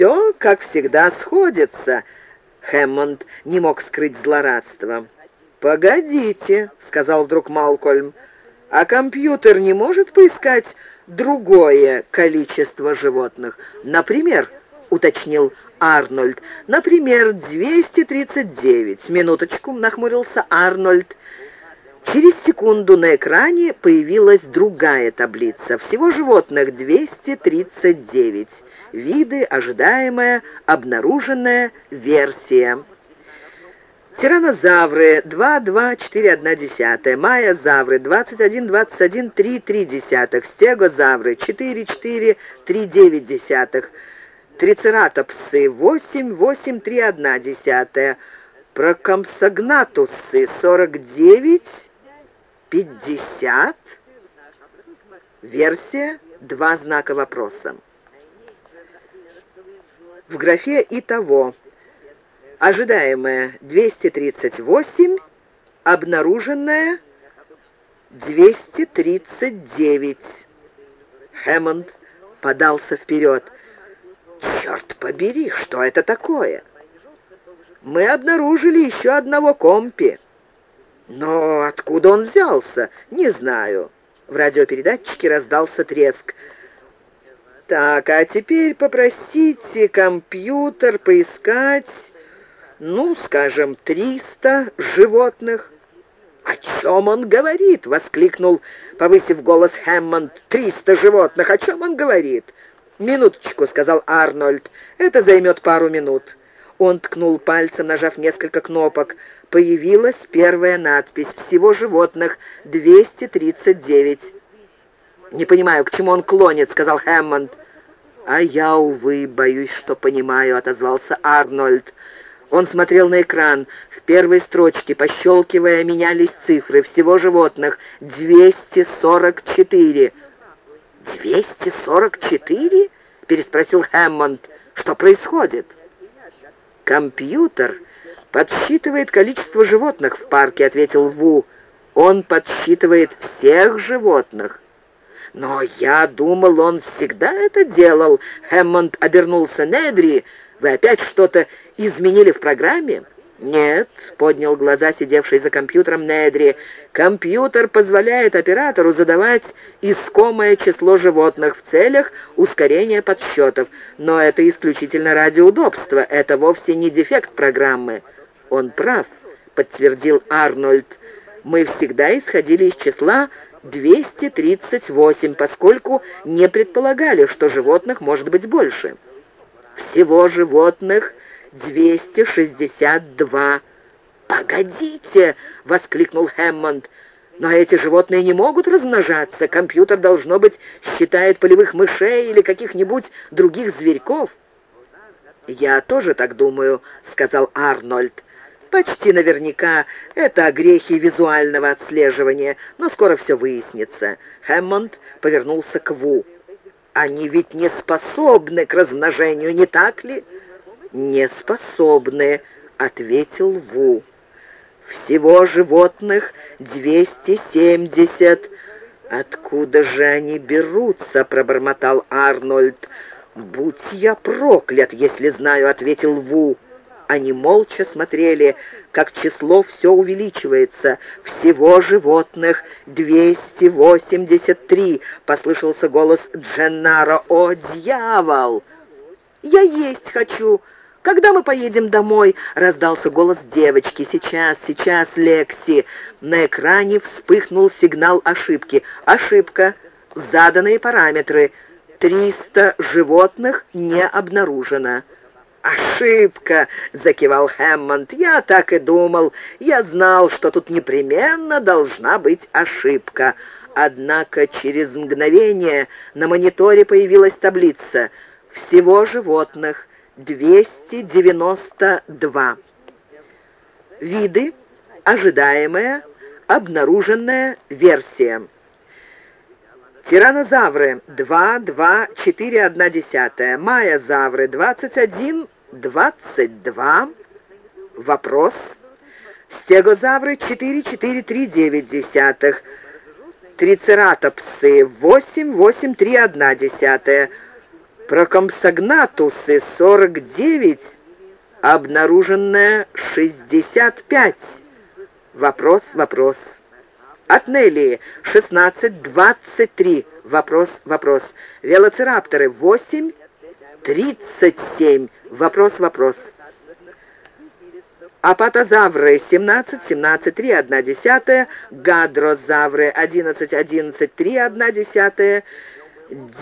все, как всегда, сходится». Хэммонд не мог скрыть злорадство. «Погодите», — сказал вдруг Малкольм, — «а компьютер не может поискать другое количество животных? Например, — уточнил Арнольд. «Например, 239». «Минуточку», — нахмурился Арнольд. Через секунду на экране появилась другая таблица. Всего животных 239. Виды, ожидаемая, обнаруженная версия. Тиранозавры 2, 2, 4, 1 десятая. Майязавры 21, 21, 3, 3 десятых. Стегозавры 4, 4, 3, 9 десятых трицератопсы 8, 8, 3, 1 десятая, прокомсогнатусы 49, 50, версия два знака вопроса. В графе «Итого» ожидаемое 238, обнаруженное 239. Хэммонд подался вперед. «Черт побери, что это такое?» «Мы обнаружили еще одного компи». «Но откуда он взялся? Не знаю». В радиопередатчике раздался треск. «Так, а теперь попросите компьютер поискать, ну, скажем, триста животных». «О чем он говорит?» — воскликнул, повысив голос Хэммонд. «Триста животных! О чем он говорит?» «Минуточку», — сказал Арнольд. «Это займет пару минут». Он ткнул пальцем, нажав несколько кнопок. Появилась первая надпись. «Всего животных 239». «Не понимаю, к чему он клонит», — сказал Хэммонд. «А я, увы, боюсь, что понимаю», — отозвался Арнольд. Он смотрел на экран. В первой строчке, пощелкивая, менялись цифры. Всего животных 244. «244?» — переспросил Хэммонд. «Что происходит?» «Компьютер подсчитывает количество животных в парке», — ответил Ву. «Он подсчитывает всех животных». «Но я думал, он всегда это делал», — Хэммонд обернулся. «Недри, вы опять что-то изменили в программе?» «Нет», — поднял глаза сидевший за компьютером Недри, — «компьютер позволяет оператору задавать искомое число животных в целях ускорения подсчетов, но это исключительно ради удобства, это вовсе не дефект программы». «Он прав», — подтвердил Арнольд, — «мы всегда исходили из числа 238, поскольку не предполагали, что животных может быть больше». «Всего животных...» 262. «Погодите!» — воскликнул Хэммонд. «Но эти животные не могут размножаться. Компьютер, должно быть, считает полевых мышей или каких-нибудь других зверьков». «Я тоже так думаю», — сказал Арнольд. «Почти наверняка это грехи визуального отслеживания, но скоро все выяснится». Хэммонд повернулся к Ву. «Они ведь не способны к размножению, не так ли?» «Не способны», — ответил Ву. «Всего животных двести семьдесят». «Откуда же они берутся?» — пробормотал Арнольд. «Будь я проклят, если знаю», — ответил Ву. Они молча смотрели, как число все увеличивается. «Всего животных двести восемьдесят три!» — послышался голос Дженнара. «О, дьявол!» «Я есть хочу!» «Когда мы поедем домой?» — раздался голос девочки. «Сейчас, сейчас, Лекси!» На экране вспыхнул сигнал ошибки. «Ошибка. Заданные параметры. Триста животных не обнаружено». «Ошибка!» — закивал Хэммонд. «Я так и думал. Я знал, что тут непременно должна быть ошибка». Однако через мгновение на мониторе появилась таблица. «Всего животных 292. Виды, ожидаемая, обнаруженная версия. Тиранозавры 2, 2, 4, 1 десятая. Майязавры 21, 22. Вопрос. Стегозавры 4, 4, 3, 9 десятых. Трицератопсы 8, 8, 3, 1 десятая Прокомсогнатусы 49, обнаруженное 65. Вопрос, вопрос. Отнелии 16-23. Вопрос, вопрос. Велоцирапторы 8, 37. Вопрос, вопрос. Апатозавры 17, 17, 3, 1 десятая. Гадрозавры 11, 11, 3, 1 десятая.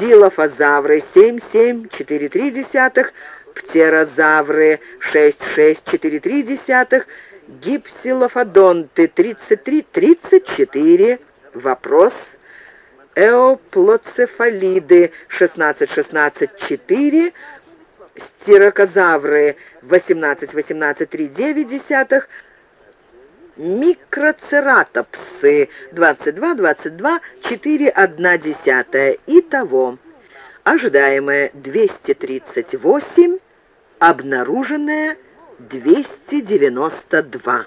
Дилофозавры 7, 7, 4, 3 десятых. Птерозавры 6, 6, 4, 3 десятых гипсилофодонты 33, 34. Вопрос. Эоплоцефалиды 16, 16, 4. Стирокозавры 18, 18, 3, 9 десятых. Микроцератопсы 22, 22, 4, 1 десятая. Итого. Ожидаемое 238, обнаруженное 292.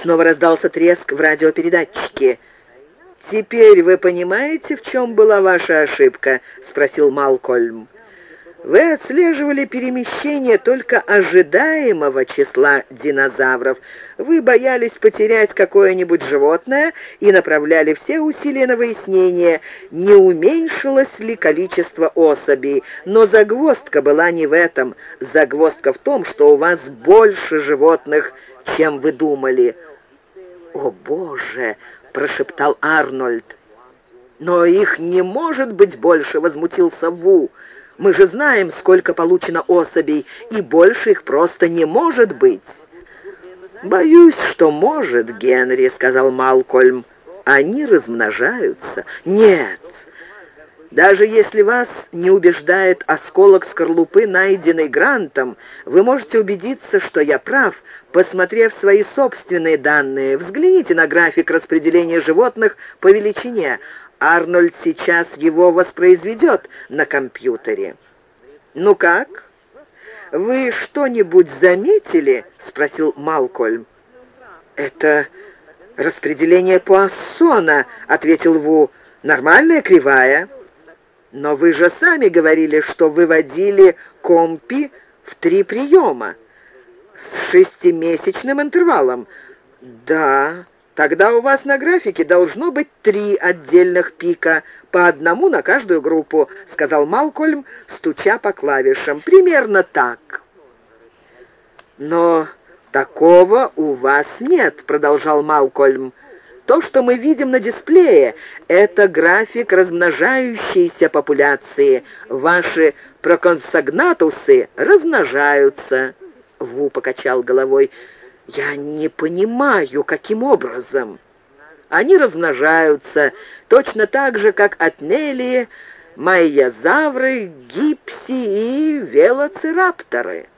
Снова раздался треск в радиопередатчике. «Теперь вы понимаете, в чем была ваша ошибка?» — спросил Малкольм. Вы отслеживали перемещение только ожидаемого числа динозавров. Вы боялись потерять какое-нибудь животное и направляли все усилия на выяснение, не уменьшилось ли количество особей. Но загвоздка была не в этом. Загвоздка в том, что у вас больше животных, чем вы думали. «О, Боже!» — прошептал Арнольд. «Но их не может быть больше!» — возмутился Ву. Мы же знаем, сколько получено особей, и больше их просто не может быть». «Боюсь, что может, Генри», — сказал Малкольм. «Они размножаются». «Нет». Даже если вас не убеждает осколок скорлупы, найденный Грантом, вы можете убедиться, что я прав, посмотрев свои собственные данные. Взгляните на график распределения животных по величине. Арнольд сейчас его воспроизведет на компьютере. «Ну как? Вы что-нибудь заметили?» — спросил Малкольм. «Это распределение Пуассона», — ответил Ву. «Нормальная кривая». «Но вы же сами говорили, что выводили компи в три приема с шестимесячным интервалом». «Да, Тогда у вас на графике должно быть три отдельных пика, по одному на каждую группу», — сказал Малкольм, стуча по клавишам. «Примерно так». «Но такого у вас нет», — продолжал Малкольм. «То, что мы видим на дисплее, это график размножающейся популяции. Ваши проконсогнатусы размножаются». Ву покачал головой. «Я не понимаю, каким образом?» «Они размножаются точно так же, как отнелии, майязавры, гипси и велоцирапторы».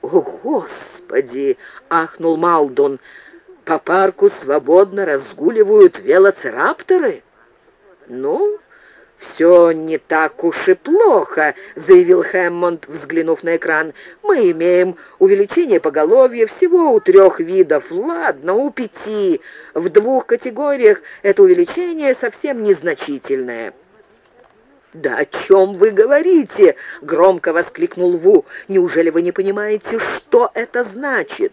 «О, Господи!» — ахнул Малдон. «По парку свободно разгуливают велоцирапторы?» «Ну, «Все не так уж и плохо», — заявил Хэммонд, взглянув на экран. «Мы имеем увеличение поголовья всего у трех видов. Ладно, у пяти. В двух категориях это увеличение совсем незначительное». «Да о чем вы говорите?» — громко воскликнул Ву. «Неужели вы не понимаете, что это значит?»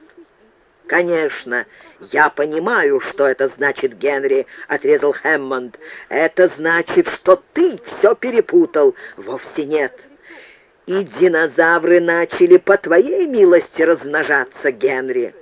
«Конечно, я понимаю, что это значит, Генри», — отрезал Хэммонд. «Это значит, что ты все перепутал». «Вовсе нет». «И динозавры начали по твоей милости размножаться, Генри».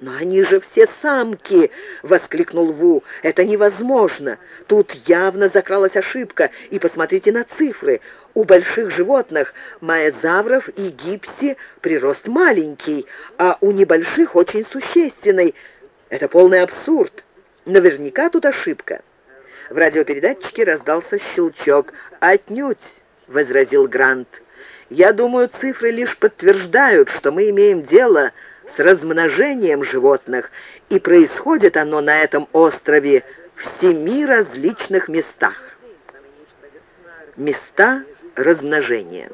«Но они же все самки!» — воскликнул Ву. «Это невозможно! Тут явно закралась ошибка, и посмотрите на цифры. У больших животных, маязавров и гипси, прирост маленький, а у небольших очень существенный. Это полный абсурд. Наверняка тут ошибка». В радиопередатчике раздался щелчок. «Отнюдь!» — возразил Грант. «Я думаю, цифры лишь подтверждают, что мы имеем дело с размножением животных, и происходит оно на этом острове в семи различных местах. Места размножения.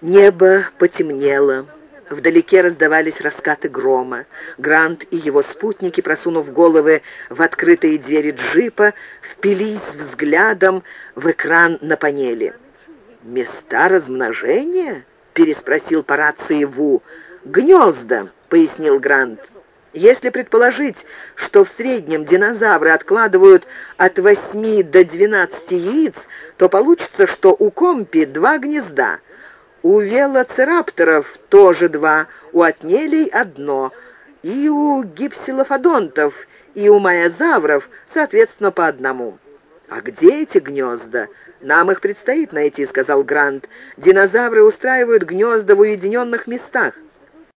Небо потемнело, Вдалеке раздавались раскаты грома. Грант и его спутники, просунув головы в открытые двери джипа, впились взглядом в экран на панели. «Места размножения?» — переспросил по рации Ву. «Гнезда», — пояснил Грант. Если предположить, что в среднем динозавры откладывают от 8 до 12 яиц, то получится, что у компи два гнезда. У велоцирапторов тоже два, у отнелей одно, и у гипсилофодонтов, и у майозавров, соответственно, по одному. «А где эти гнезда?» «Нам их предстоит найти», — сказал Грант. «Динозавры устраивают гнезда в уединенных местах.